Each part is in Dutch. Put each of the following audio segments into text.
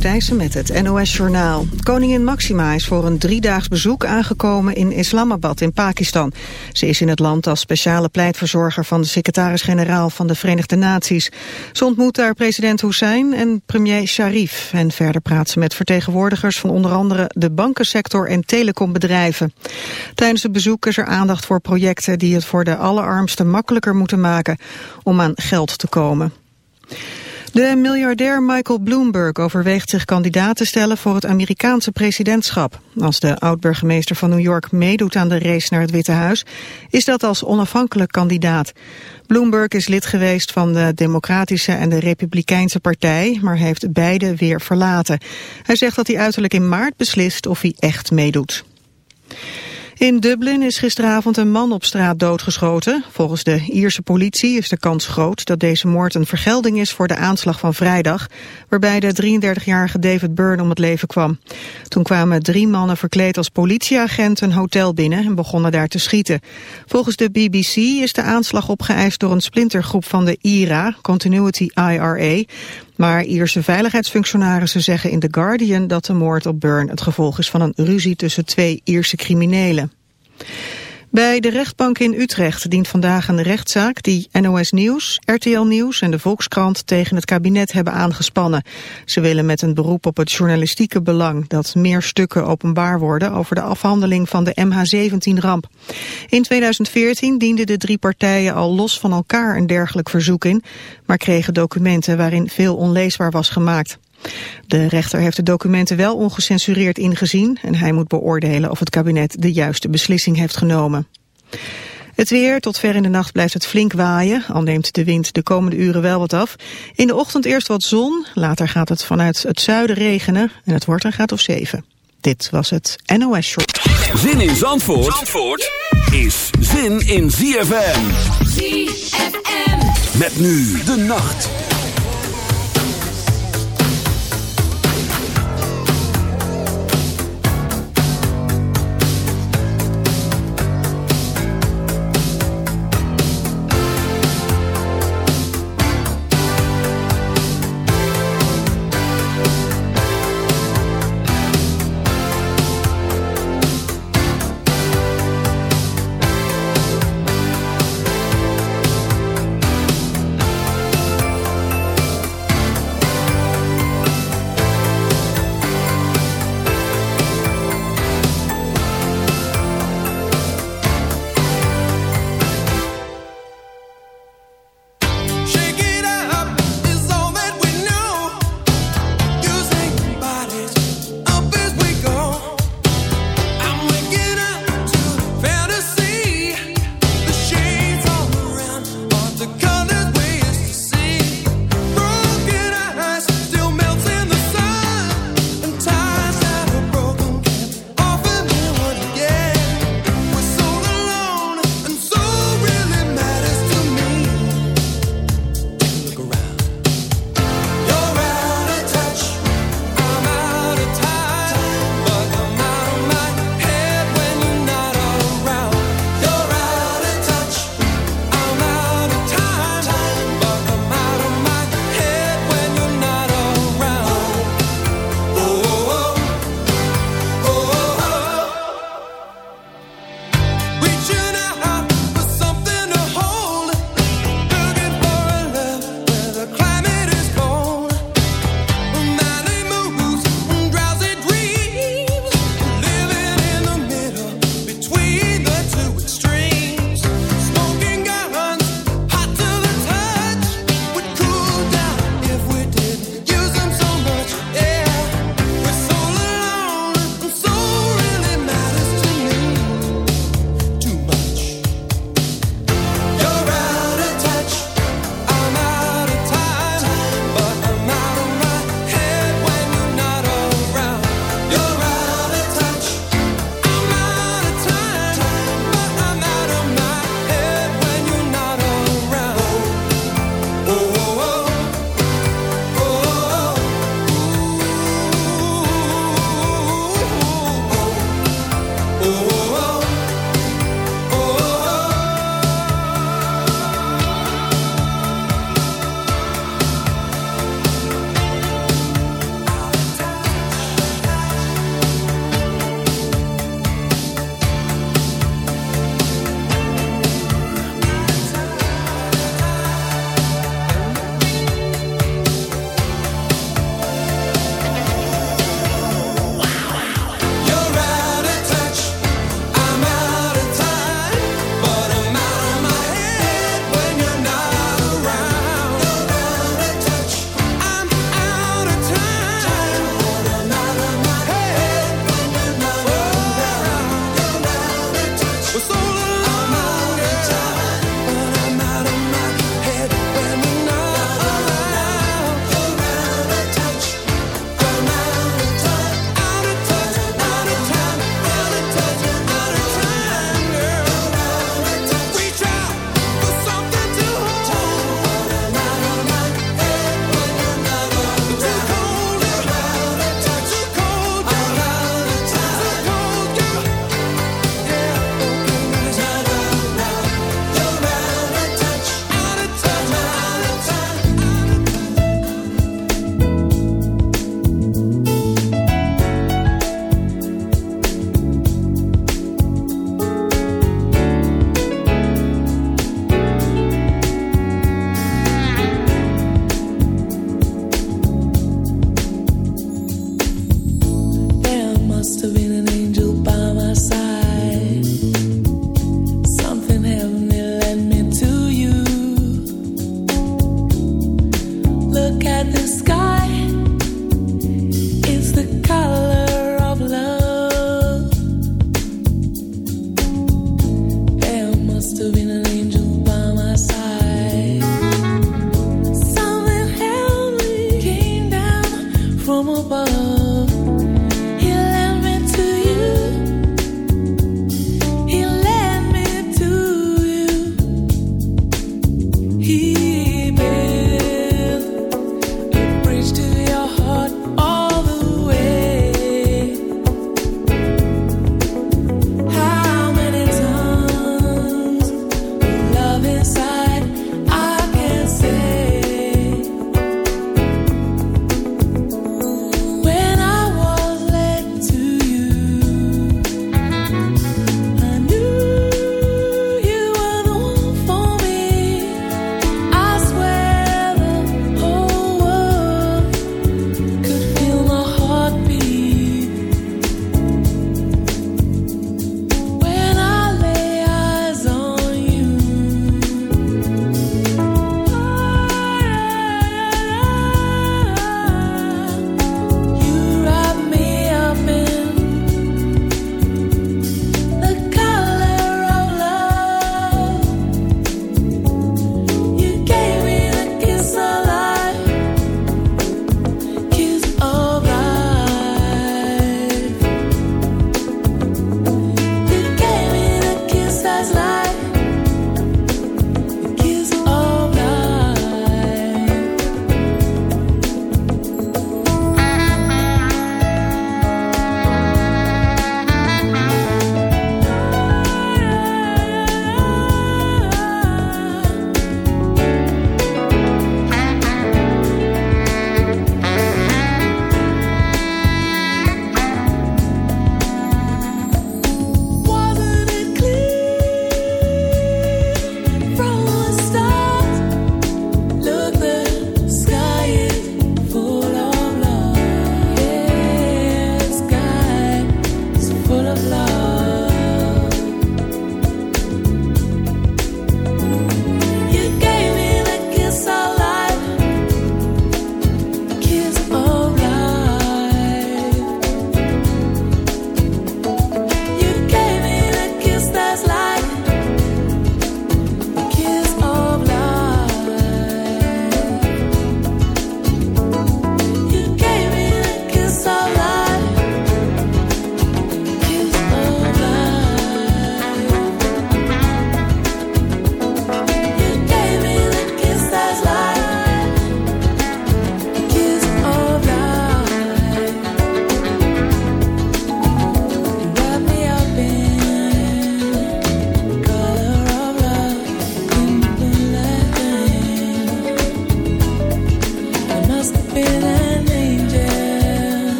Thijssen met het NOS-journaal. Koningin Maxima is voor een driedaags bezoek aangekomen in Islamabad in Pakistan. Ze is in het land als speciale pleitverzorger van de secretaris-generaal van de Verenigde Naties. Ze ontmoet daar president Hussein en premier Sharif. En verder praat ze met vertegenwoordigers van onder andere de bankensector en telecombedrijven. Tijdens het bezoek is er aandacht voor projecten die het voor de allerarmsten makkelijker moeten maken om aan geld te komen. De miljardair Michael Bloomberg overweegt zich kandidaat te stellen voor het Amerikaanse presidentschap. Als de oud-burgemeester van New York meedoet aan de race naar het Witte Huis, is dat als onafhankelijk kandidaat. Bloomberg is lid geweest van de Democratische en de Republikeinse Partij, maar heeft beide weer verlaten. Hij zegt dat hij uiterlijk in maart beslist of hij echt meedoet. In Dublin is gisteravond een man op straat doodgeschoten. Volgens de Ierse politie is de kans groot dat deze moord een vergelding is voor de aanslag van vrijdag, waarbij de 33-jarige David Byrne om het leven kwam. Toen kwamen drie mannen verkleed als politieagent een hotel binnen en begonnen daar te schieten. Volgens de BBC is de aanslag opgeëist door een splintergroep van de IRA, Continuity IRA, maar Ierse veiligheidsfunctionarissen zeggen in The Guardian dat de moord op Byrne het gevolg is van een ruzie tussen twee Ierse criminelen. Bij de rechtbank in Utrecht dient vandaag een rechtszaak die NOS Nieuws, RTL Nieuws en de Volkskrant tegen het kabinet hebben aangespannen. Ze willen met een beroep op het journalistieke belang dat meer stukken openbaar worden over de afhandeling van de MH17-ramp. In 2014 dienden de drie partijen al los van elkaar een dergelijk verzoek in, maar kregen documenten waarin veel onleesbaar was gemaakt. De rechter heeft de documenten wel ongecensureerd ingezien en hij moet beoordelen of het kabinet de juiste beslissing heeft genomen. Het weer, tot ver in de nacht blijft het flink waaien, al neemt de wind de komende uren wel wat af. In de ochtend eerst wat zon, later gaat het vanuit het zuiden regenen en het wordt een graad of 7. Dit was het NOS Short. Zin in Zandvoort, Zandvoort is zin in ZFM. ZFM. Met nu de nacht.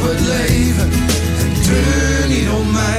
Het leven en treur niet om mij.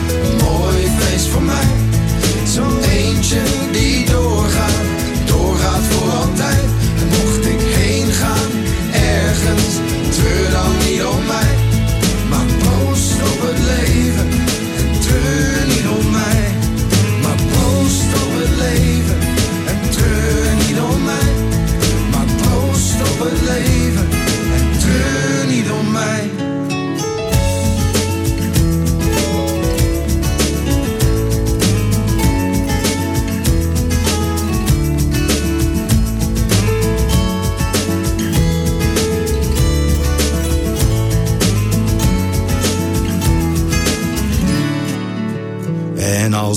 voor mij.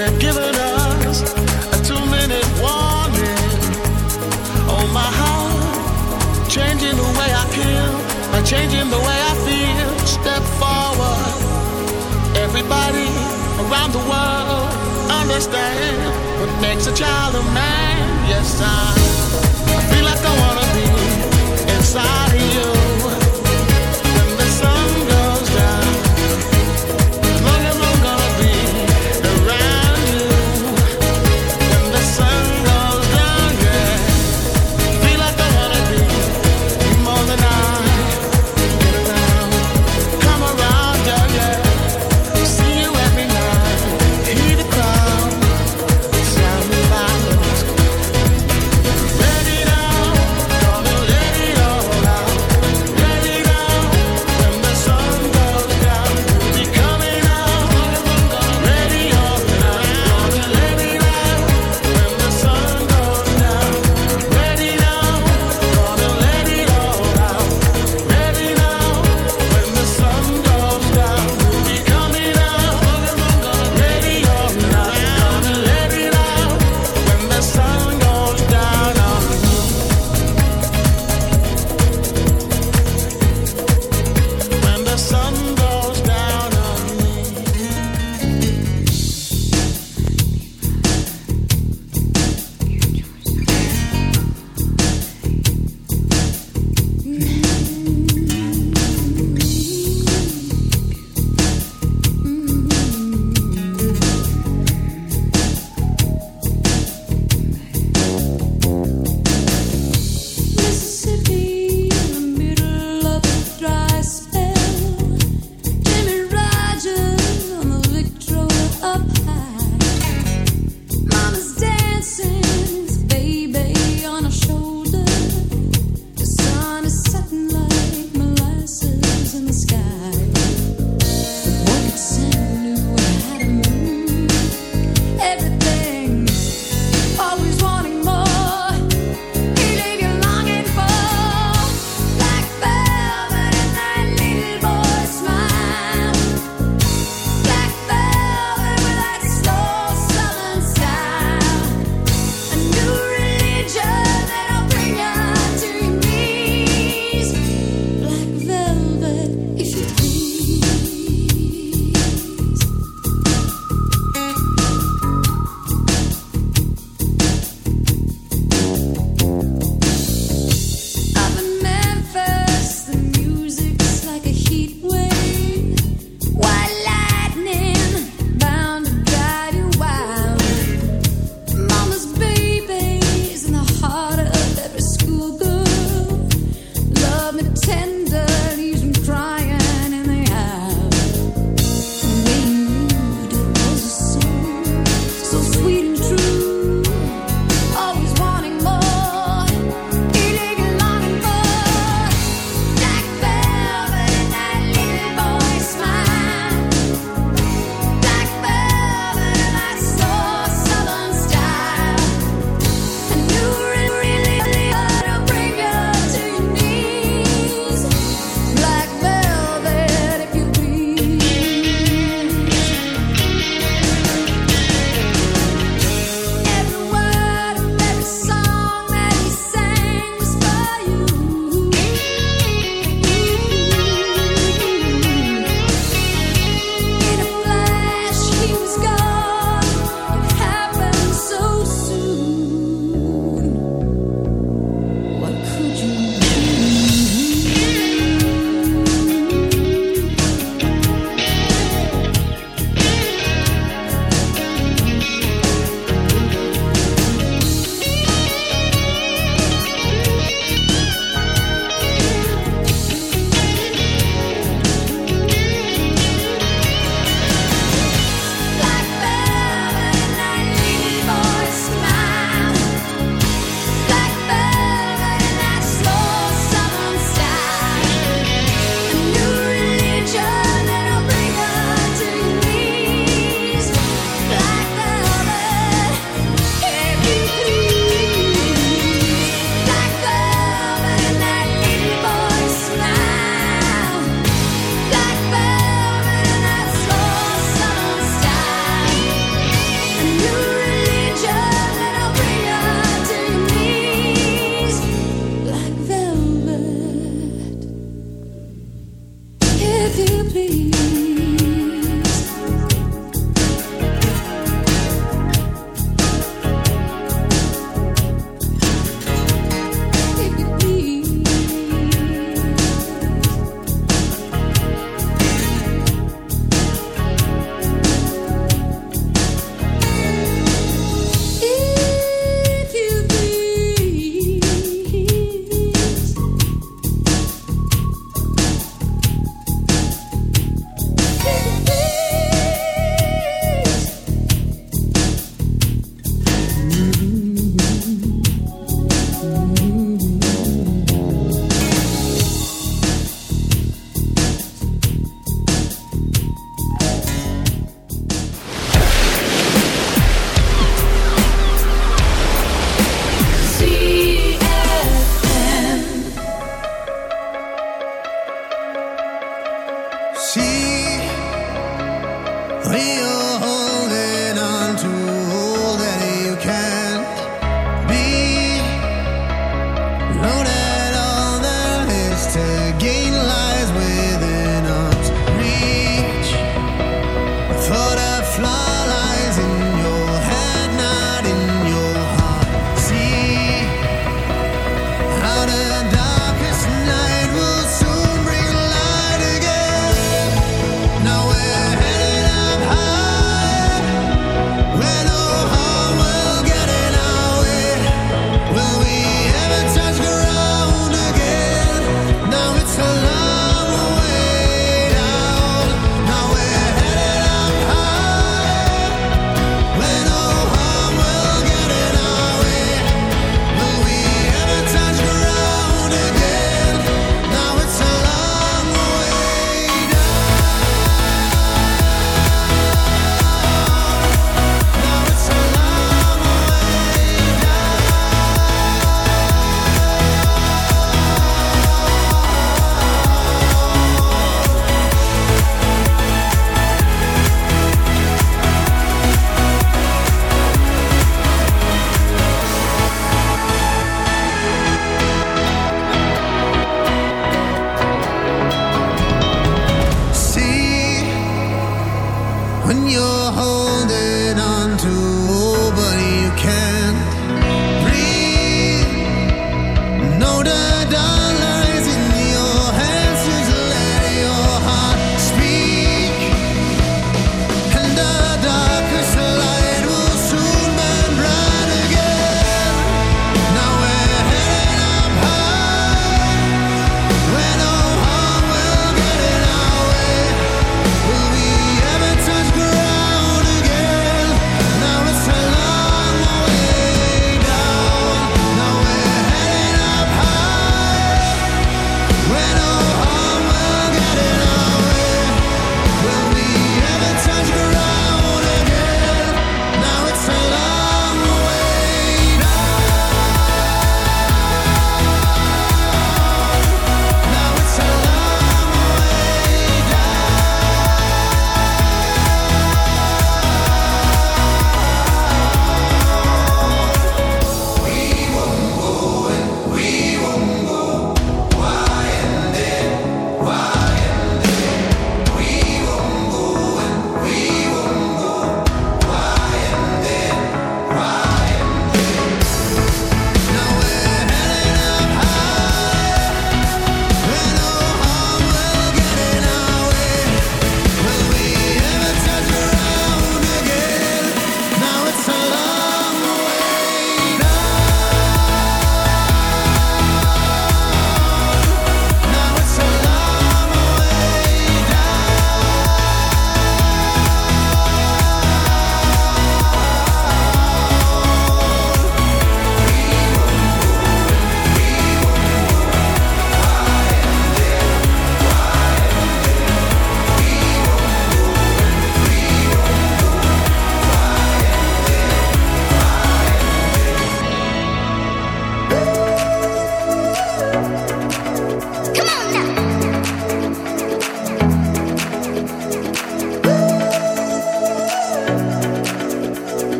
They're giving us a two minute warning. Oh, my heart. Changing the way I kill. By changing the way I feel. Step forward. Everybody around the world understand what makes a child a man. Yes, I, I feel like I wanna be inside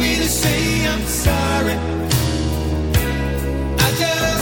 me to say I'm sorry. I just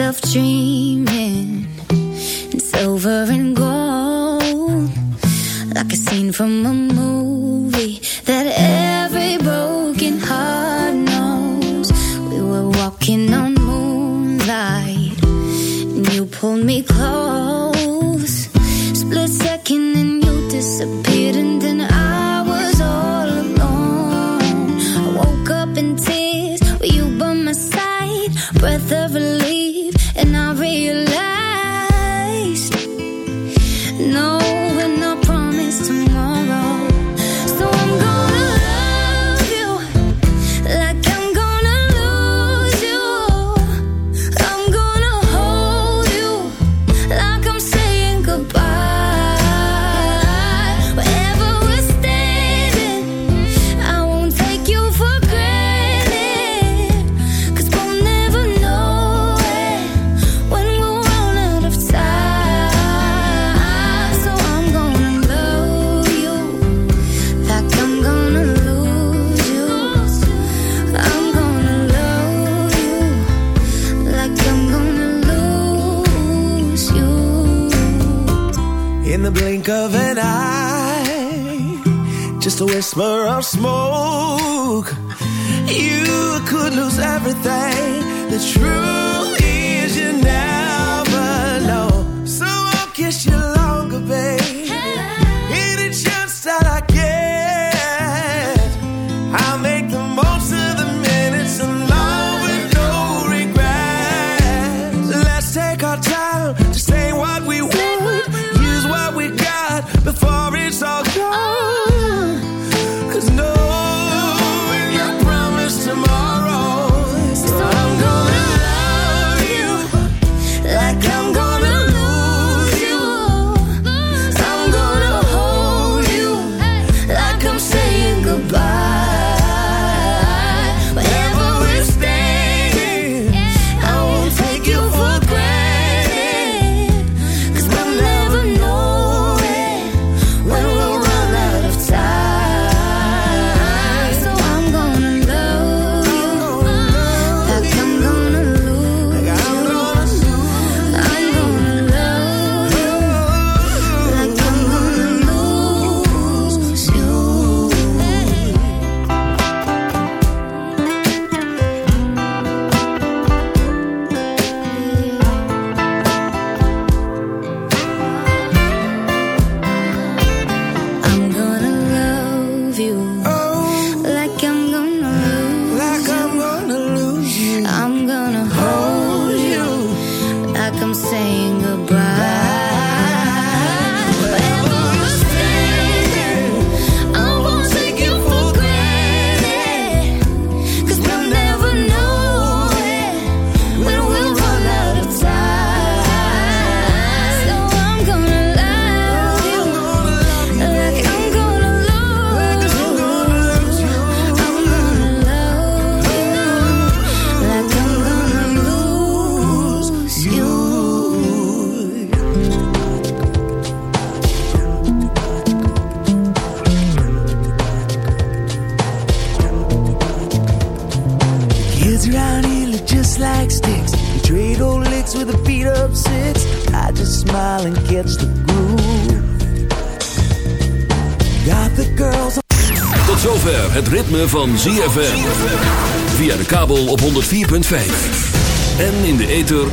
Of dream.